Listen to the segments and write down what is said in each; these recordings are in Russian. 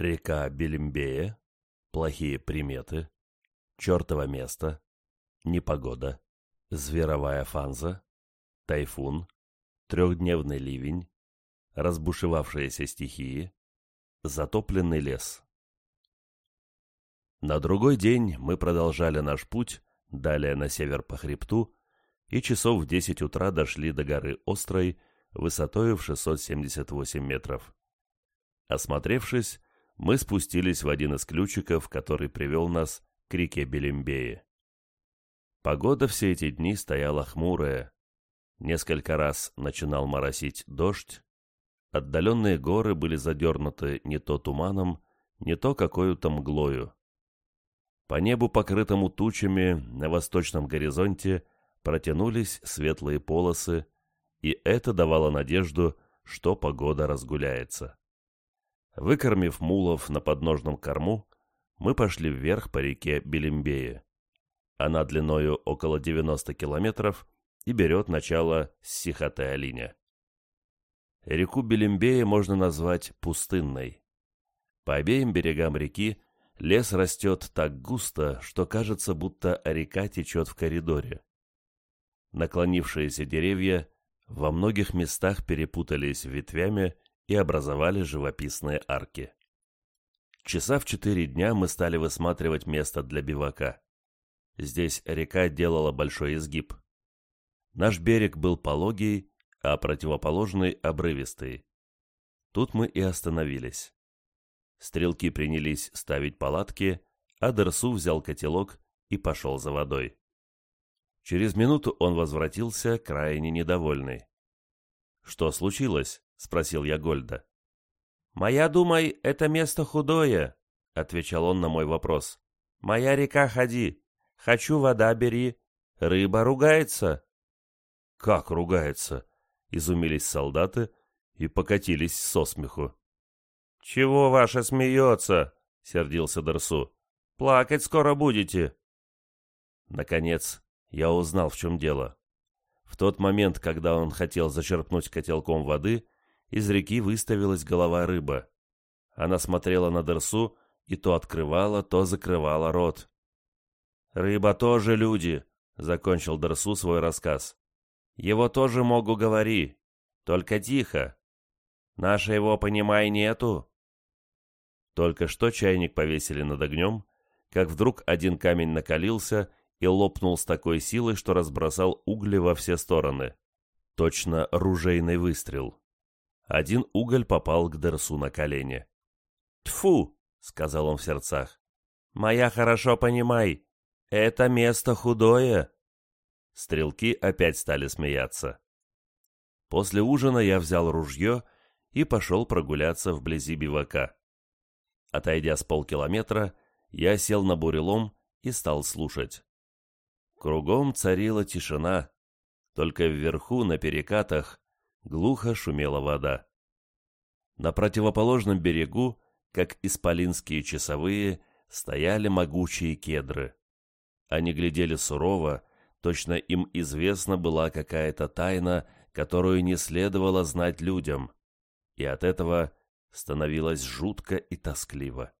Река Белимбея, плохие приметы, чертово место, непогода, зверовая фанза, тайфун, трехдневный ливень, разбушевавшиеся стихии, затопленный лес. На другой день мы продолжали наш путь, далее на север по хребту, и часов в десять утра дошли до горы Острой, высотою в 678 метров. Осмотревшись, мы спустились в один из ключиков, который привел нас к реке Белембее. Погода все эти дни стояла хмурая. Несколько раз начинал моросить дождь. Отдаленные горы были задернуты не то туманом, не то какой-то мглою. По небу, покрытому тучами, на восточном горизонте протянулись светлые полосы, и это давало надежду, что погода разгуляется. Выкормив мулов на подножном корму, мы пошли вверх по реке Белимбее. Она длиною около 90 километров и берет начало с Сихоте-Алиня. Реку Белимбея можно назвать пустынной. По обеим берегам реки лес растет так густо, что кажется, будто река течет в коридоре. Наклонившиеся деревья во многих местах перепутались ветвями и образовали живописные арки. Часа в четыре дня мы стали высматривать место для бивака. Здесь река делала большой изгиб. Наш берег был пологий, а противоположный — обрывистый. Тут мы и остановились. Стрелки принялись ставить палатки, а Дерсу взял котелок и пошел за водой. Через минуту он возвратился, крайне недовольный. «Что случилось?» — спросил я Гольда. «Моя, думай, это место худое», — отвечал он на мой вопрос. «Моя река ходи. Хочу вода бери. Рыба ругается». «Как ругается?» — изумились солдаты и покатились со смеху. «Чего ваша смеется?» — сердился Дерсу. «Плакать скоро будете». Наконец, я узнал, в чем дело. В тот момент, когда он хотел зачерпнуть котелком воды, из реки выставилась голова рыба. Она смотрела на Дерсу и то открывала, то закрывала рот. «Рыба тоже люди», — закончил Дерсу свой рассказ. «Его тоже могу говори, только тихо. Наша его, понимай, нету». Только что чайник повесили над огнем, как вдруг один камень накалился и лопнул с такой силой, что разбросал угли во все стороны. Точно ружейный выстрел. Один уголь попал к Дерсу на колени. «Тьфу!» — сказал он в сердцах. «Моя хорошо понимай, это место худое!» Стрелки опять стали смеяться. После ужина я взял ружье и пошел прогуляться вблизи бивака. Отойдя с полкилометра, я сел на бурелом и стал слушать. Кругом царила тишина, только вверху, на перекатах, глухо шумела вода. На противоположном берегу, как исполинские часовые, стояли могучие кедры. Они глядели сурово, точно им известна была какая-то тайна, которую не следовало знать людям, и от этого становилось жутко и тоскливо.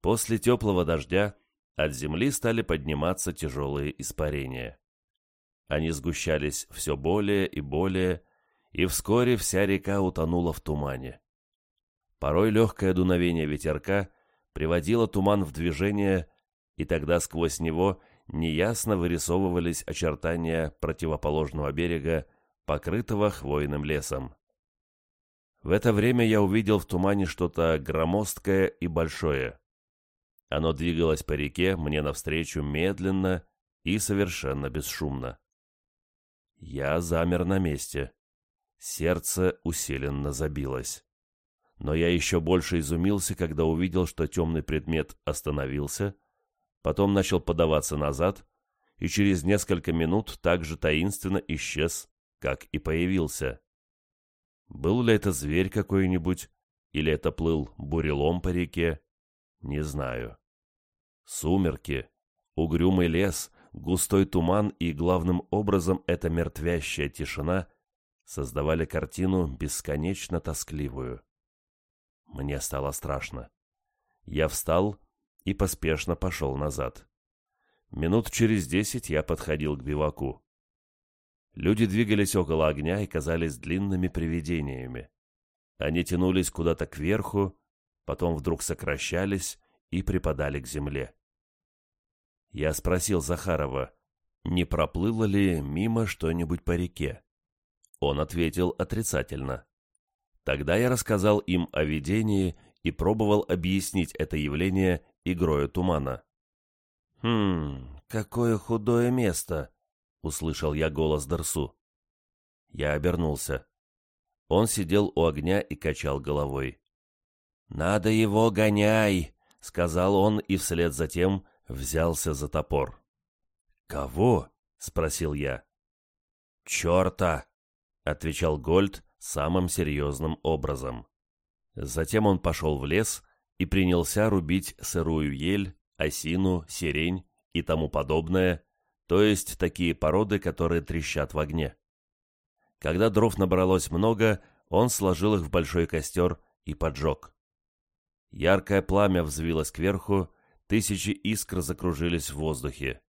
После теплого дождя от земли стали подниматься тяжелые испарения. Они сгущались все более и более, и вскоре вся река утонула в тумане. Порой легкое дуновение ветерка приводило туман в движение, и тогда сквозь него неясно вырисовывались очертания противоположного берега, покрытого хвойным лесом. В это время я увидел в тумане что-то громоздкое и большое. Оно двигалось по реке мне навстречу медленно и совершенно бесшумно. Я замер на месте. Сердце усиленно забилось. Но я еще больше изумился, когда увидел, что темный предмет остановился, потом начал подаваться назад и через несколько минут так же таинственно исчез, как и появился. Был ли это зверь какой-нибудь, или это плыл бурелом по реке, не знаю. Сумерки, угрюмый лес, густой туман и, главным образом, эта мертвящая тишина создавали картину бесконечно тоскливую. Мне стало страшно. Я встал и поспешно пошел назад. Минут через десять я подходил к биваку. Люди двигались около огня и казались длинными привидениями. Они тянулись куда-то кверху, потом вдруг сокращались и припадали к земле. Я спросил Захарова, не проплыло ли мимо что-нибудь по реке. Он ответил отрицательно. Тогда я рассказал им о видении и пробовал объяснить это явление игрою тумана. «Хм, какое худое место!» — услышал я голос Дарсу. Я обернулся. Он сидел у огня и качал головой. «Надо его гоняй!» — сказал он и вслед за тем взялся за топор. «Кого?» — спросил я. «Черта!» — отвечал Гольд самым серьезным образом. Затем он пошел в лес и принялся рубить сырую ель, осину, сирень и тому подобное, то есть такие породы, которые трещат в огне. Когда дров набралось много, он сложил их в большой костер и поджег. Яркое пламя взвилось кверху, тысячи искр закружились в воздухе.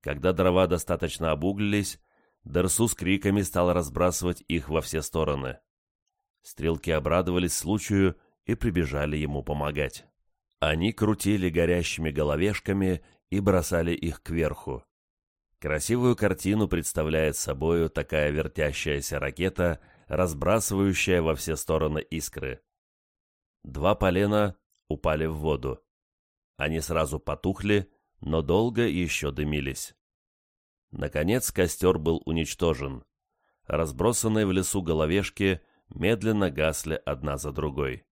Когда дрова достаточно обуглились, Дерсу с криками стал разбрасывать их во все стороны. Стрелки обрадовались случаю и прибежали ему помогать. Они крутили горящими головешками и бросали их кверху. Красивую картину представляет собою такая вертящаяся ракета, разбрасывающая во все стороны искры. Два полена упали в воду. Они сразу потухли, но долго еще дымились. Наконец костер был уничтожен. Разбросанные в лесу головешки медленно гасли одна за другой.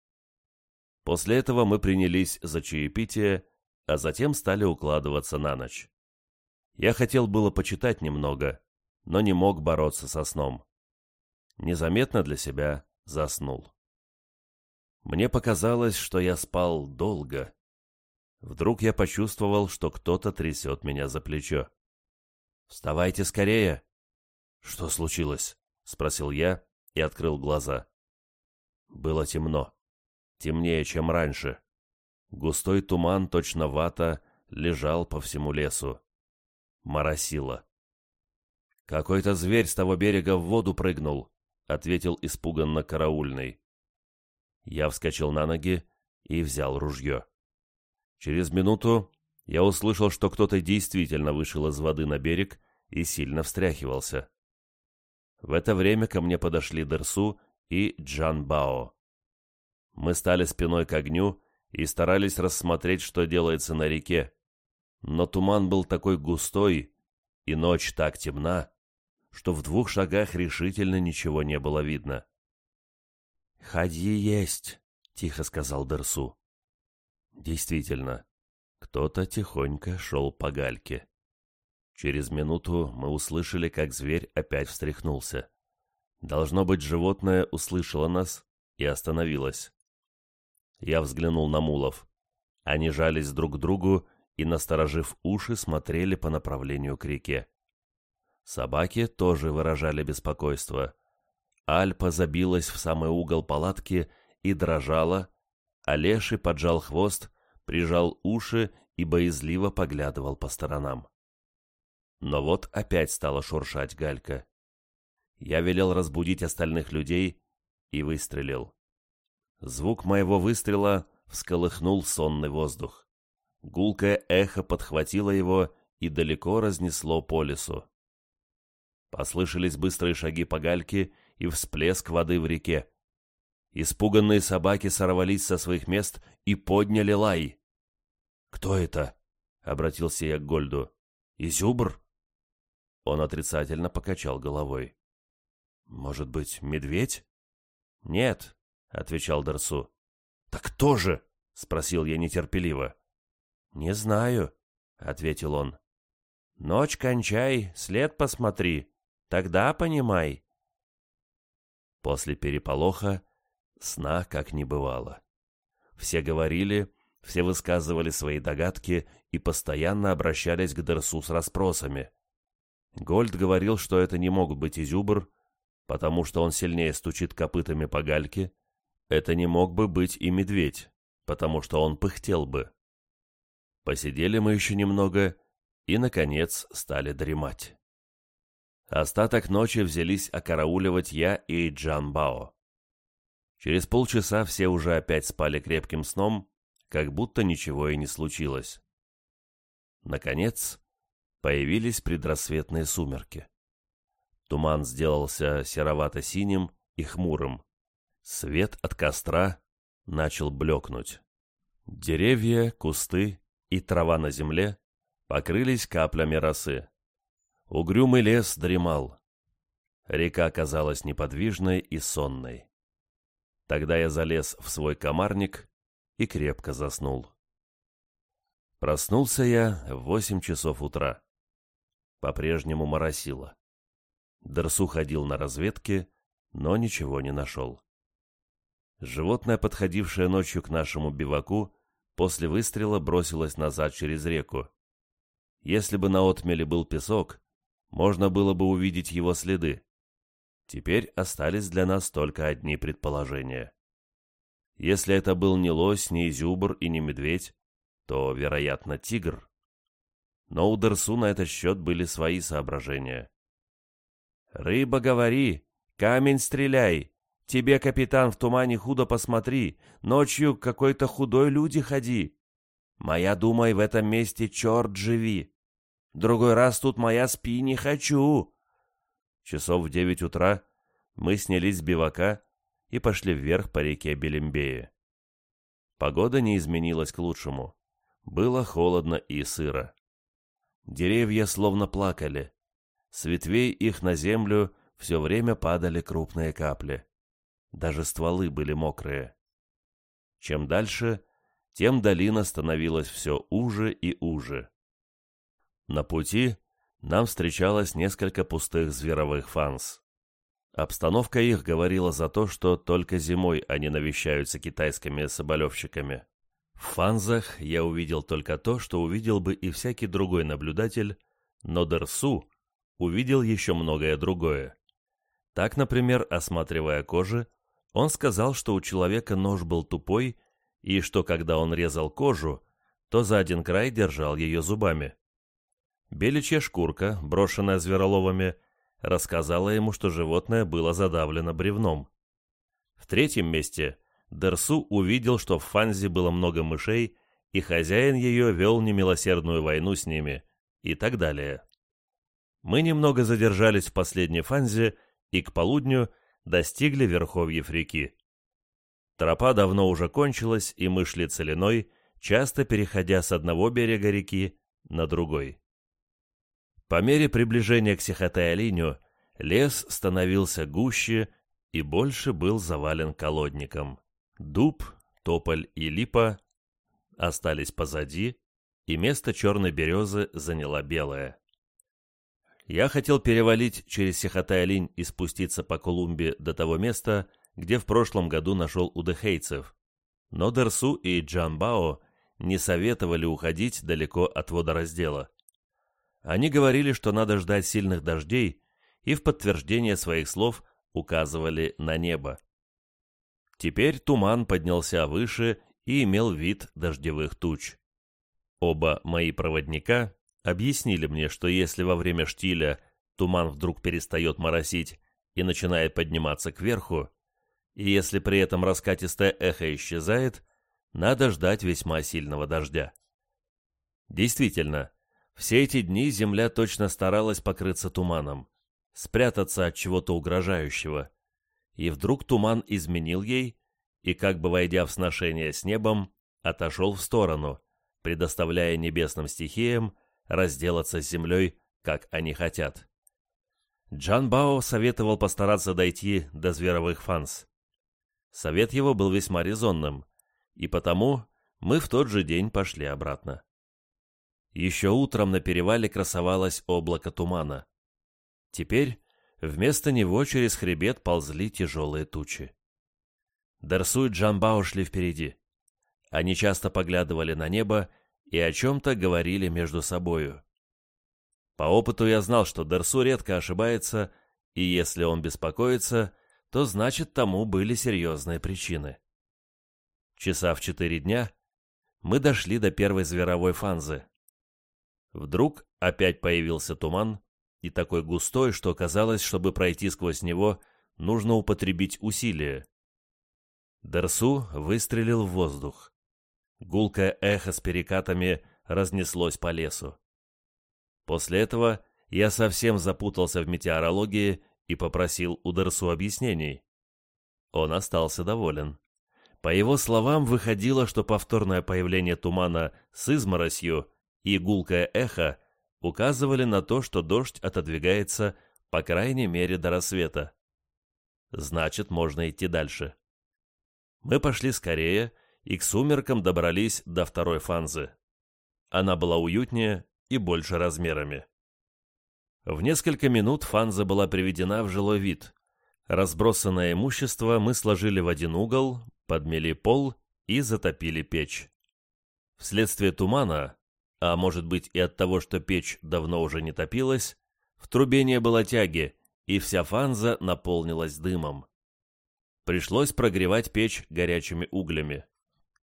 После этого мы принялись за чаепитие, а затем стали укладываться на ночь. Я хотел было почитать немного, но не мог бороться со сном. Незаметно для себя заснул. Мне показалось, что я спал долго. Вдруг я почувствовал, что кто-то трясет меня за плечо. «Вставайте скорее!» «Что случилось?» — спросил я и открыл глаза. Было темно. Темнее, чем раньше. Густой туман, точно вата, лежал по всему лесу. Моросило. «Какой-то зверь с того берега в воду прыгнул», — ответил испуганно караульный. Я вскочил на ноги и взял ружье. Через минуту я услышал, что кто-то действительно вышел из воды на берег и сильно встряхивался. В это время ко мне подошли Дерсу и Джан Бао. Мы стали спиной к огню и старались рассмотреть, что делается на реке. Но туман был такой густой, и ночь так темна, что в двух шагах решительно ничего не было видно. «Ходи есть», — тихо сказал Дерсу. Действительно, кто-то тихонько шел по гальке. Через минуту мы услышали, как зверь опять встряхнулся. Должно быть, животное услышало нас и остановилось. Я взглянул на мулов. Они жались друг к другу и, насторожив уши, смотрели по направлению к реке. Собаки тоже выражали беспокойство. Альпа забилась в самый угол палатки и дрожала, а Леший поджал хвост, прижал уши и боязливо поглядывал по сторонам. Но вот опять стала шуршать галька. Я велел разбудить остальных людей и выстрелил. Звук моего выстрела всколыхнул сонный воздух. Гулкое эхо подхватило его и далеко разнесло по лесу. Послышались быстрые шаги по гальке и всплеск воды в реке. Испуганные собаки сорвались со своих мест и подняли лай. «Кто это?» — обратился я к Гольду. «Изюбр?» Он отрицательно покачал головой. «Может быть, медведь?» «Нет», — отвечал Дарсу. «Так кто же?» — спросил я нетерпеливо. «Не знаю», — ответил он. «Ночь кончай, след посмотри, тогда понимай». После переполоха сна как не бывало. Все говорили, все высказывали свои догадки и постоянно обращались к Дерсу с расспросами. Гольд говорил, что это не могут быть изюбр, потому что он сильнее стучит копытами по гальке, это не мог бы быть и медведь, потому что он пыхтел бы. Посидели мы еще немного и, наконец, стали дремать. Остаток ночи взялись окарауливать я и Джан Бао. Через полчаса все уже опять спали крепким сном, как будто ничего и не случилось. Наконец, появились предрассветные сумерки. Туман сделался серовато-синим и хмурым. Свет от костра начал блекнуть. Деревья, кусты и трава на земле покрылись каплями росы. Угрюмый лес дремал. Река казалась неподвижной и сонной. Тогда я залез в свой комарник и крепко заснул. Проснулся я в восемь часов утра. По-прежнему моросило. Дерсу ходил на разведке, но ничего не нашел. Животное, подходившее ночью к нашему биваку, после выстрела бросилось назад через реку. Если бы на отмеле был песок, можно было бы увидеть его следы. Теперь остались для нас только одни предположения. Если это был не лось, не изюбр и не медведь, то, вероятно, тигр. Но у Дерсу на этот счет были свои соображения. «Рыба, говори! Камень стреляй! Тебе, капитан, в тумане худо посмотри, ночью какой-то худой люди ходи. Моя, думай, в этом месте черт живи. Другой раз тут моя спи не хочу. Часов в девять утра мы снялись с бивака и пошли вверх по реке Белембее. Погода не изменилась к лучшему. Было холодно и сыро. Деревья словно плакали. С ветвей их на землю все время падали крупные капли. Даже стволы были мокрые. Чем дальше, тем долина становилась все уже и уже. На пути нам встречалось несколько пустых зверовых фанс. Обстановка их говорила за то, что только зимой они навещаются китайскими соболевщиками. В фанзах я увидел только то, что увидел бы и всякий другой наблюдатель, но Дерсу увидел еще многое другое. Так, например, осматривая кожи, он сказал, что у человека нож был тупой, и что когда он резал кожу, то за один край держал ее зубами. Беличья шкурка, брошенная звероловами, рассказала ему, что животное было задавлено бревном. В третьем месте Дерсу увидел, что в Фанзе было много мышей, и хозяин ее вел немилосердную войну с ними, и так далее. Мы немного задержались в последней Фанзе, и к полудню достигли верховьев реки. Тропа давно уже кончилась, и мы шли целиной, часто переходя с одного берега реки на другой. По мере приближения к Сихотай-Алиню лес становился гуще и больше был завален колодником. Дуб, тополь и липа остались позади, и место черной березы заняла белая. Я хотел перевалить через Сихотай-Алинь и спуститься по Колумбе до того места, где в прошлом году нашел удыхейцев. Но Дерсу и Джанбао не советовали уходить далеко от водораздела. Они говорили, что надо ждать сильных дождей, и в подтверждение своих слов указывали на небо. Теперь туман поднялся выше и имел вид дождевых туч. Оба мои проводника объяснили мне, что если во время штиля туман вдруг перестает моросить и начинает подниматься кверху, и если при этом раскатистое эхо исчезает, надо ждать весьма сильного дождя. Действительно, все эти дни земля точно старалась покрыться туманом, спрятаться от чего-то угрожающего, и вдруг туман изменил ей и, как бы войдя в сношение с небом, отошел в сторону, предоставляя небесным стихиям разделаться с землей, как они хотят. Джан Бао советовал постараться дойти до зверовых фанс. Совет его был весьма резонным, и потому мы в тот же день пошли обратно. Еще утром на перевале красовалось облако тумана. Теперь вместо него через хребет ползли тяжелые тучи. Дерсу и Джанбао шли впереди. Они часто поглядывали на небо и о чем-то говорили между собою. По опыту я знал, что Дерсу редко ошибается, и если он беспокоится, то значит тому были серьезные причины. Часа в четыре дня мы дошли до первой зверовой фанзы. Вдруг опять появился туман, и такой густой, что казалось, чтобы пройти сквозь него, нужно употребить усилие. Дерсу выстрелил в воздух. Гулкое эхо с перекатами разнеслось по лесу. После этого я совсем запутался в метеорологии и попросил у Дерсу объяснений. Он остался доволен. По его словам, выходило, что повторное появление тумана с изморосью и гулкое эхо указывали на то, что дождь отодвигается по крайней мере до рассвета. Значит, можно идти дальше. Мы пошли скорее и к сумеркам добрались до второй фанзы. Она была уютнее и больше размерами. В несколько минут фанза была приведена в жилой вид. Разбросанное имущество мы сложили в один угол, подмели пол и затопили печь. Вследствие тумана, а может быть и от того, что печь давно уже не топилась, в трубе не было тяги, и вся фанза наполнилась дымом. Пришлось прогревать печь горячими углями.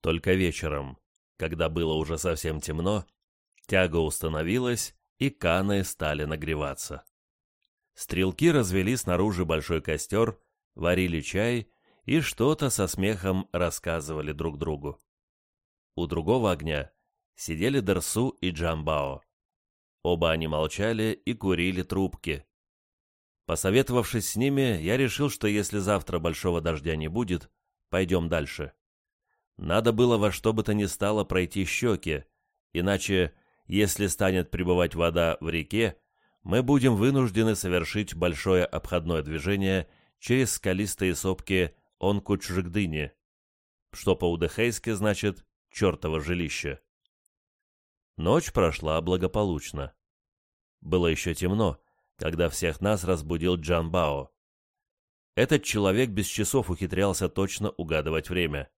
Только вечером, когда было уже совсем темно, тяга установилась, и каны стали нагреваться. Стрелки развели снаружи большой костер, варили чай и что-то со смехом рассказывали друг другу. У другого огня сидели Дерсу и Джамбао. Оба они молчали и курили трубки. Посоветовавшись с ними, я решил, что если завтра большого дождя не будет, пойдем дальше. Надо было во что бы то ни стало пройти щеки, иначе если станет пребывать вода в реке, мы будем вынуждены совершить большое обходное движение через скалистые сопки Онкучжигдыни, что по-удехейски значит «чертово жилище». Ночь прошла благополучно. Было еще темно, когда всех нас разбудил Джан Бао. Этот человек без часов ухитрялся точно угадывать время.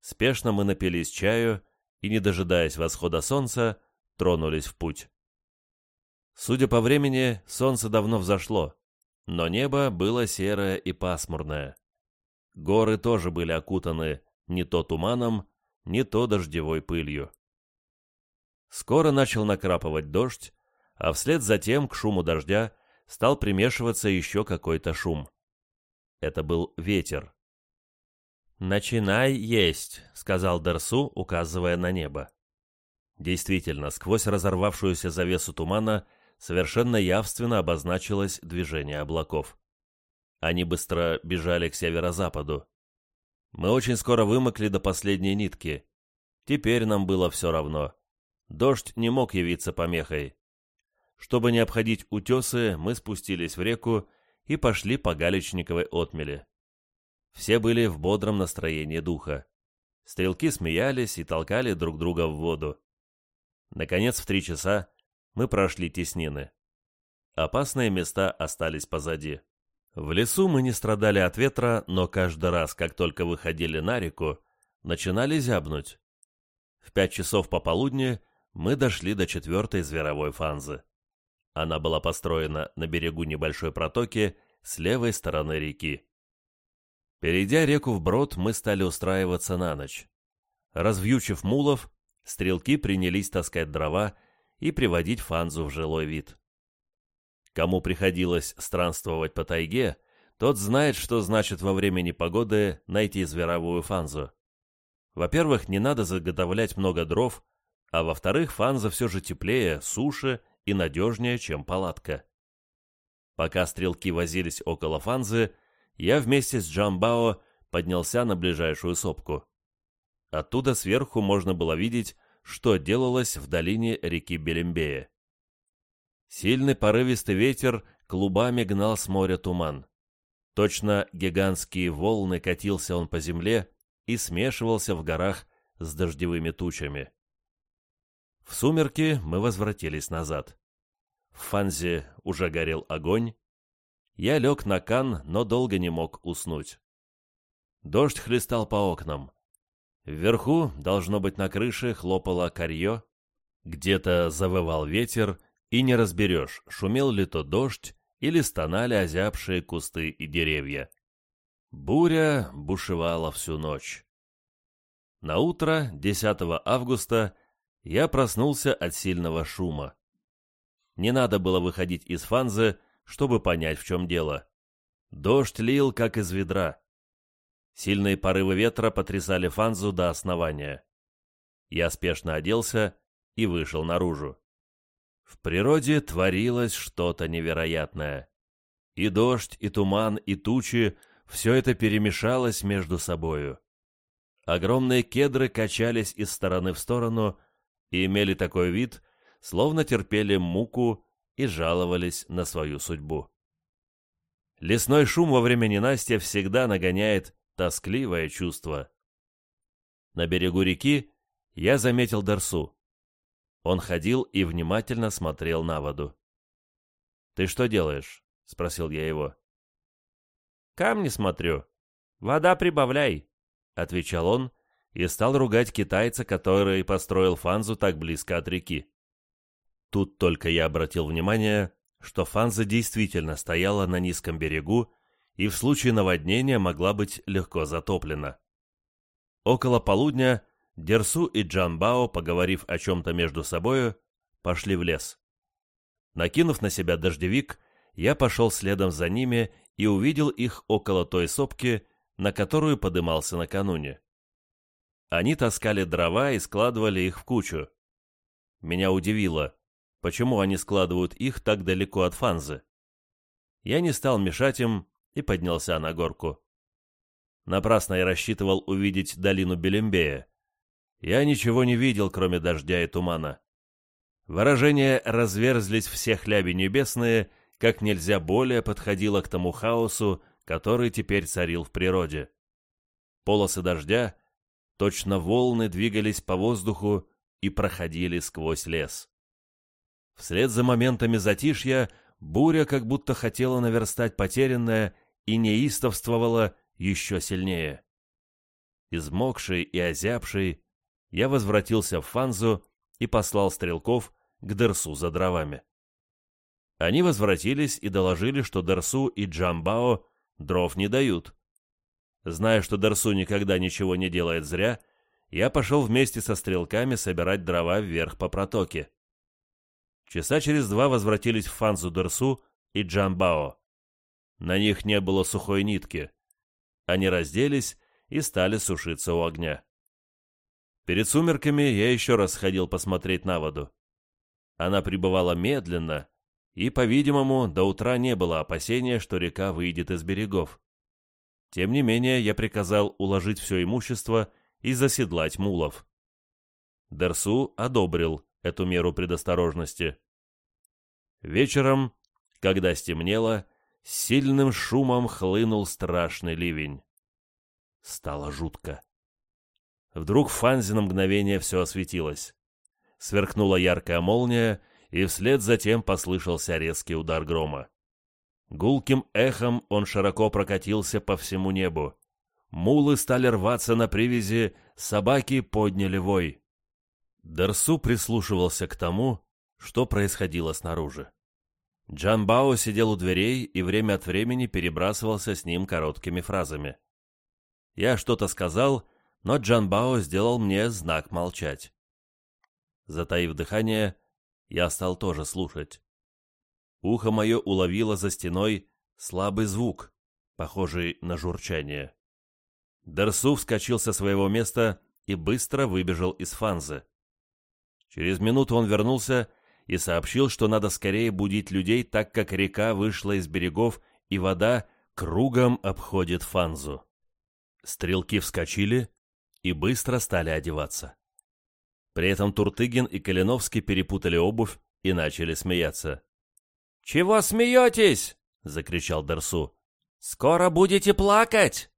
Спешно мы напились чаю и, не дожидаясь восхода солнца, тронулись в путь. Судя по времени, солнце давно взошло, но небо было серое и пасмурное. Горы тоже были окутаны не то туманом, не то дождевой пылью. Скоро начал накрапывать дождь, а вслед за тем к шуму дождя стал примешиваться еще какой-то шум. Это был ветер. «Начинай есть», — сказал Дерсу, указывая на небо. Действительно, сквозь разорвавшуюся завесу тумана совершенно явственно обозначилось движение облаков. Они быстро бежали к северо-западу. Мы очень скоро вымокли до последней нитки. Теперь нам было все равно. Дождь не мог явиться помехой. Чтобы не обходить утесы, мы спустились в реку и пошли по Галечниковой отмели. Все были в бодром настроении духа. Стрелки смеялись и толкали друг друга в воду. Наконец, в три часа мы прошли теснины. Опасные места остались позади. В лесу мы не страдали от ветра, но каждый раз, как только выходили на реку, начинали зябнуть. В пять часов пополудни мы дошли до четвертой зверовой фанзы. Она была построена на берегу небольшой протоки с левой стороны реки. Перейдя реку вброд, мы стали устраиваться на ночь. Развьючив мулов, стрелки принялись таскать дрова и приводить фанзу в жилой вид. Кому приходилось странствовать по тайге, тот знает, что значит во время непогоды найти зверовую фанзу. Во-первых, не надо заготовлять много дров, а во-вторых, фанза все же теплее, суше и надежнее, чем палатка. Пока стрелки возились около фанзы, я вместе с Джамбао поднялся на ближайшую сопку. Оттуда сверху можно было видеть, что делалось в долине реки Белембея. Сильный порывистый ветер клубами гнал с моря туман. Точно гигантские волны катился он по земле и смешивался в горах с дождевыми тучами. В сумерки мы возвратились назад. В Фанзе уже горел огонь. Я лег на кан, но долго не мог уснуть. Дождь хлестал по окнам. Вверху, должно быть на крыше, хлопало корье, где-то завывал ветер, и не разберешь, шумел ли то дождь или стонали озябшие кусты и деревья. Буря бушевала всю ночь. На утро 10 августа я проснулся от сильного шума. Не надо было выходить из фанзы, чтобы понять, в чем дело. Дождь лил, как из ведра. Сильные порывы ветра потрясали фанзу до основания. Я спешно оделся и вышел наружу. В природе творилось что-то невероятное. И дождь, и туман, и тучи — все это перемешалось между собою. Огромные кедры качались из стороны в сторону и имели такой вид, словно терпели муку и жаловались на свою судьбу. Лесной шум во время ненастья всегда нагоняет тоскливое чувство. На берегу реки я заметил Дарсу. Он ходил и внимательно смотрел на воду. «Ты что делаешь?» — спросил я его. «Камни смотрю. Вода прибавляй», — отвечал он и стал ругать китайца, который построил Фанзу так близко от реки. Тут только я обратил внимание, что Фанза действительно стояла на низком берегу и в случае наводнения могла быть легко затоплена. Около полудня Дерсу и Джанбао, поговорив о чем-то между собою, пошли в лес. Накинув на себя дождевик, я пошел следом за ними и увидел их около той сопки, на которую подымался накануне. Они таскали дрова и складывали их в кучу. Меня удивило, почему они складывают их так далеко от Фанзы. Я не стал мешать им и поднялся на горку. Напрасно я рассчитывал увидеть долину Белембея. Я ничего не видел, кроме дождя и тумана. Выражения разверзлись все хляби небесные — как нельзя более подходило к тому хаосу, который теперь царил в природе. Полосы дождя, точно волны двигались по воздуху и проходили сквозь лес. Вслед за моментами затишья буря как будто хотела наверстать потерянное и неистовствовала еще сильнее. Измокший и озябший, я возвратился в Фанзу и послал стрелков к Дерсу за дровами. Они возвратились и доложили, что Дарсу и Джамбао дров не дают. Зная, что Дарсу никогда ничего не делает зря, я пошел вместе со стрелками собирать дрова вверх по протоке. Часа через два возвратились в Фанзу Дарсу и Джамбао. На них не было сухой нитки. Они разделись и стали сушиться у огня. Перед сумерками я еще раз сходил посмотреть на воду. Она пребывала медленно, и, по-видимому, до утра не было опасения, что река выйдет из берегов. Тем не менее, я приказал уложить все имущество и заседлать мулов. Дерсу одобрил эту меру предосторожности. Вечером, когда стемнело, сильным шумом хлынул страшный ливень. Стало жутко. Вдруг в Фанзе на мгновение все осветилось. Сверкнула яркая молния, и вслед за тем послышался резкий удар грома. Гулким эхом он широко прокатился по всему небу. Мулы стали рваться на привязи, собаки подняли вой. Дерсу прислушивался к тому, что происходило снаружи. Джанбао сидел у дверей и время от времени перебрасывался с ним короткими фразами. Я что-то сказал, но Джанбао сделал мне знак молчать. Затаив дыхание, я стал тоже слушать. Ухо мое уловило за стеной слабый звук, похожий на журчание. Дерсу вскочил со своего места и быстро выбежал из фанзы. Через минуту он вернулся и сообщил, что надо скорее будить людей, так как река вышла из берегов и вода кругом обходит фанзу. Стрелки вскочили и быстро стали одеваться. При этом Туртыгин и Калиновский перепутали обувь и начали смеяться. «Чего смеетесь?» — закричал Дерсу. «Скоро будете плакать!»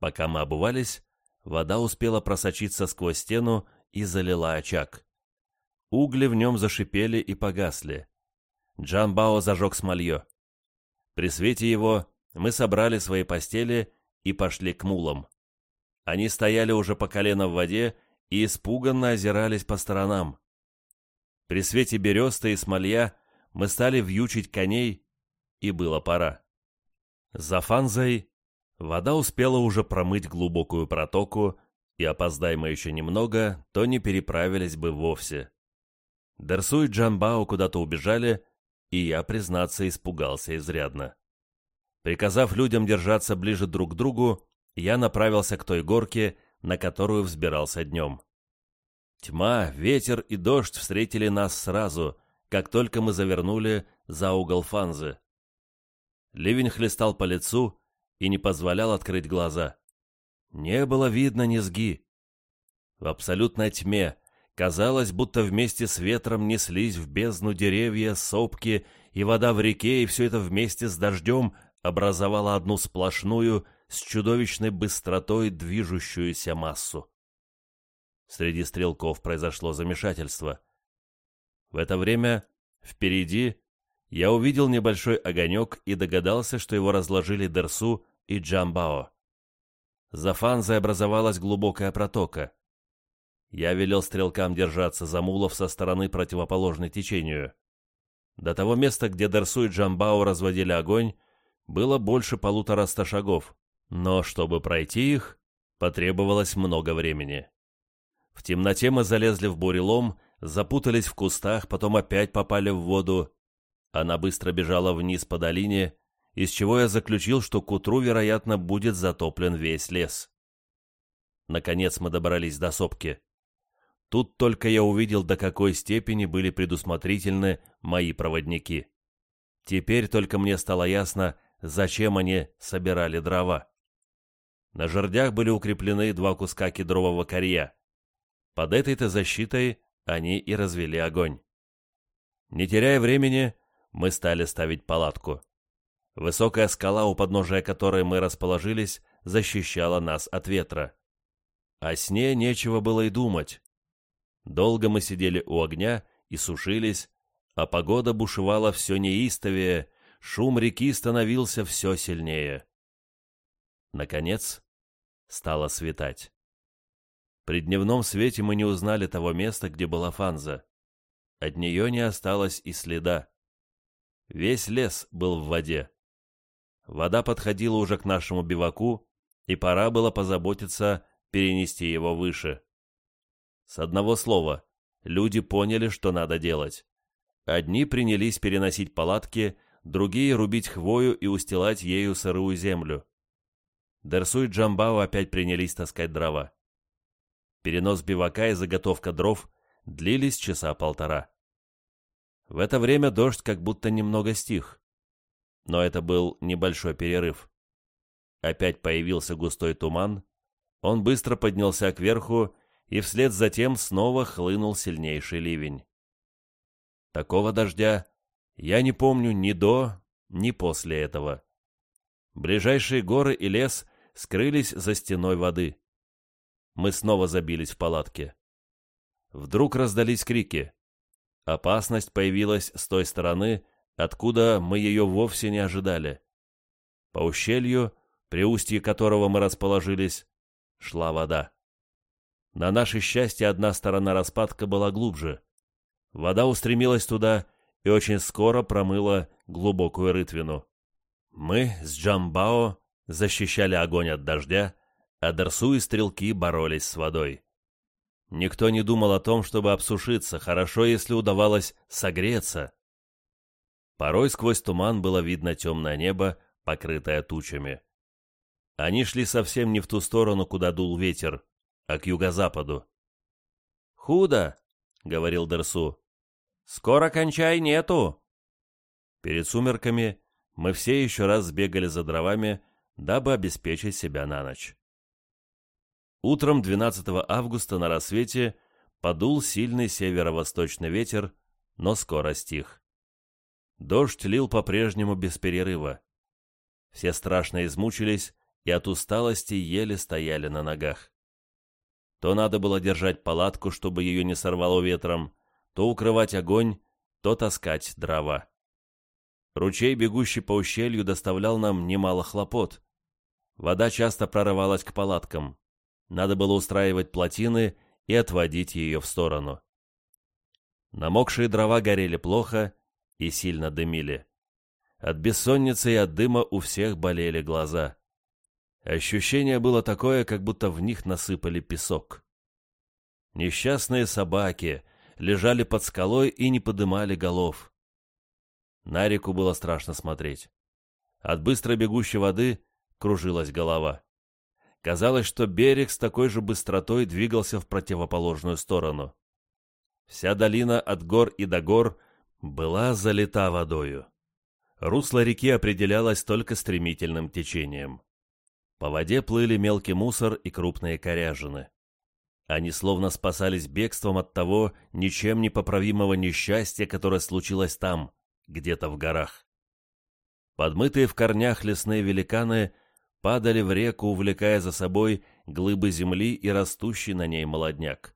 Пока мы обувались, вода успела просочиться сквозь стену и залила очаг. Угли в нем зашипели и погасли. Джанбао зажег смолье. При свете его мы собрали свои постели и пошли к мулам. Они стояли уже по колено в воде и испуганно озирались по сторонам. При свете бересты и смолья мы стали вьючить коней, и было пора. За Фанзой Вода успела уже промыть глубокую протоку, и опоздай мы еще немного, то не переправились бы вовсе. Дерсу и Джанбао куда-то убежали, и я, признаться, испугался изрядно. Приказав людям держаться ближе друг к другу, я направился к той горке, на которую взбирался днем. Тьма, ветер и дождь встретили нас сразу, как только мы завернули за угол Фанзы. Ливень хлестал по лицу и не позволял открыть глаза. Не было видно низги. В абсолютной тьме казалось, будто вместе с ветром неслись в бездну деревья, сопки и вода в реке, и все это вместе с дождем образовало одну сплошную, с чудовищной быстротой движущуюся массу. Среди стрелков произошло замешательство. В это время впереди я увидел небольшой огонек и догадался, что его разложили Дерсу и Джамбао. За Фанзой образовалась глубокая протока. Я велел стрелкам держаться за мулов со стороны противоположной течению. До того места, где Дерсу и Джамбао разводили огонь, было больше полутора ста шагов, но чтобы пройти их, потребовалось много времени. В темноте мы залезли в бурелом, запутались в кустах, потом опять попали в воду. Она быстро бежала вниз по долине, из чего я заключил, что к утру, вероятно, будет затоплен весь лес. Наконец мы добрались до сопки. Тут только я увидел, до какой степени были предусмотрительны мои проводники. Теперь только мне стало ясно, зачем они собирали дрова. На жердях были укреплены два куска кедрового корья. Под этой-то защитой они и развели огонь. Не теряя времени, мы стали ставить палатку. Высокая скала, у подножия которой мы расположились, защищала нас от ветра. О сне нечего было и думать. Долго мы сидели у огня и сушились, а погода бушевала все неистовее, шум реки становился все сильнее. Наконец, стало светать. При дневном свете мы не узнали того места, где была Фанза. От нее не осталось и следа. Весь лес был в воде. Вода подходила уже к нашему биваку, и пора было позаботиться перенести его выше. С одного слова, люди поняли, что надо делать. Одни принялись переносить палатки, другие рубить хвою и устилать ею сырую землю. Дерсу и Джамбао опять принялись таскать дрова. Перенос бивака и заготовка дров длились часа полтора. В это время дождь как будто немного стих. Но это был небольшой перерыв. Опять появился густой туман, он быстро поднялся кверху, и вслед за тем снова хлынул сильнейший ливень. Такого дождя я не помню ни до, ни после этого. Ближайшие горы и лес скрылись за стеной воды. Мы снова забились в палатке. Вдруг раздались крики. Опасность появилась с той стороны, откуда мы ее вовсе не ожидали. По ущелью, при устье которого мы расположились, шла вода. На наше счастье одна сторона распадка была глубже. Вода устремилась туда и очень скоро промыла глубокую рытвину. Мы с Джамбао защищали огонь от дождя, а Дарсу и стрелки боролись с водой. Никто не думал о том, чтобы обсушиться, хорошо, если удавалось согреться. Порой сквозь туман было видно темное небо, покрытое тучами. Они шли совсем не в ту сторону, куда дул ветер, а к юго-западу. «Худо!» — говорил Дерсу. «Скоро кончай нету!» Перед сумерками мы все еще раз сбегали за дровами, дабы обеспечить себя на ночь. Утром 12 августа на рассвете подул сильный северо-восточный ветер, но скоро стих. Дождь лил по-прежнему без перерыва. Все страшно измучились и от усталости еле стояли на ногах. То надо было держать палатку, чтобы ее не сорвало ветром, то укрывать огонь, то таскать дрова. Ручей, бегущий по ущелью, доставлял нам немало хлопот. Вода часто прорывалась к палаткам. Надо было устраивать плотины и отводить ее в сторону. Намокшие дрова горели плохо и сильно дымили. От бессонницы и от дыма у всех болели глаза. Ощущение было такое, как будто в них насыпали песок. Несчастные собаки лежали под скалой и не подымали голов. На реку было страшно смотреть. От быстро бегущей воды кружилась голова. Казалось, что берег с такой же быстротой двигался в противоположную сторону. Вся долина от гор и до гор была залита водою. Русло реки определялось только стремительным течением. По воде плыли мелкий мусор и крупные коряжины. Они словно спасались бегством от того ничем не поправимого несчастья, которое случилось там, где-то в горах. Подмытые в корнях лесные великаны падали в реку, увлекая за собой глыбы земли и растущий на ней молодняк.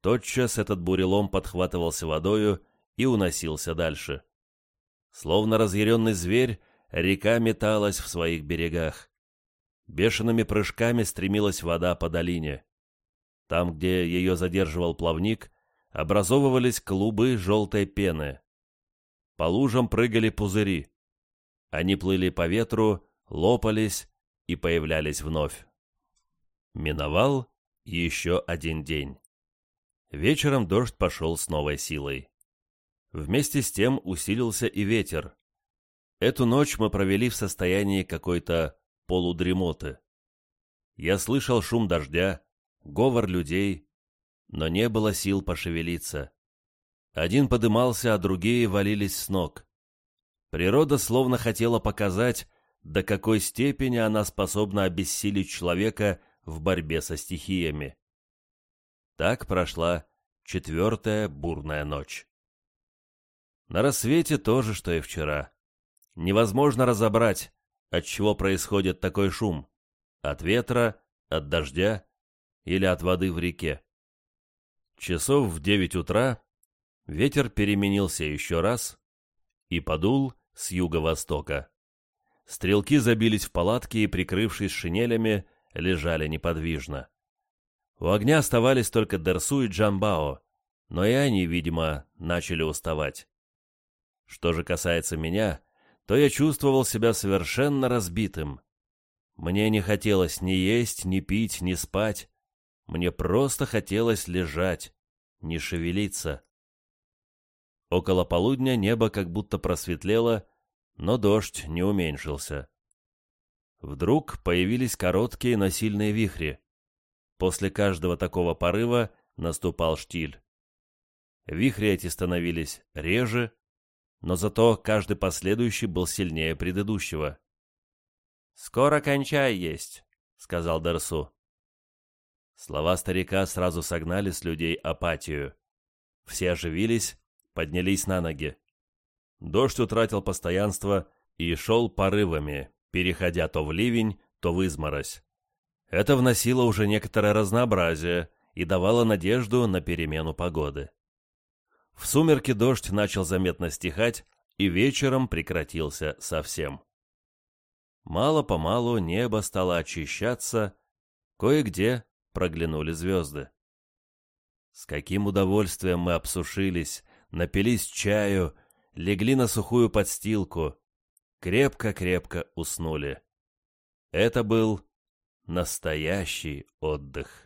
Тотчас этот бурелом подхватывался водою и уносился дальше. Словно разъяренный зверь, река металась в своих берегах. Бешеными прыжками стремилась вода по долине. Там, где ее задерживал плавник, образовывались клубы желтой пены. По лужам прыгали пузыри. Они плыли по ветру, лопались и появлялись вновь. Миновал еще один день. Вечером дождь пошел с новой силой. Вместе с тем усилился и ветер. Эту ночь мы провели в состоянии какой-то полудремоты. Я слышал шум дождя, говор людей, но не было сил пошевелиться. Один подымался, а другие валились с ног. Природа словно хотела показать, до какой степени она способна обессилить человека в борьбе со стихиями. Так прошла четвертая бурная ночь. На рассвете то же, что и вчера. Невозможно разобрать, от чего происходит такой шум. От ветра, от дождя или от воды в реке. Часов в девять утра ветер переменился еще раз и подул с юго-востока. Стрелки забились в палатки и, прикрывшись шинелями, лежали неподвижно. У огня оставались только Дерсу и Джамбао, но и они, видимо, начали уставать. Что же касается меня, то я чувствовал себя совершенно разбитым. Мне не хотелось ни есть, ни пить, ни спать. Мне просто хотелось лежать, не шевелиться. Около полудня небо как будто просветлело, но дождь не уменьшился. Вдруг появились короткие, но сильные вихри. После каждого такого порыва наступал штиль. Вихри эти становились реже, но зато каждый последующий был сильнее предыдущего. «Скоро кончай есть», — сказал Дерсу. Слова старика сразу согнали с людей апатию. Все оживились, поднялись на ноги. Дождь утратил постоянство и шел порывами, переходя то в ливень, то в изморозь. Это вносило уже некоторое разнообразие и давало надежду на перемену погоды. В сумерки дождь начал заметно стихать и вечером прекратился совсем. Мало-помалу небо стало очищаться, кое-где проглянули звезды. С каким удовольствием мы обсушились, напились чаю, легли на сухую подстилку, крепко-крепко уснули. Это был настоящий отдых.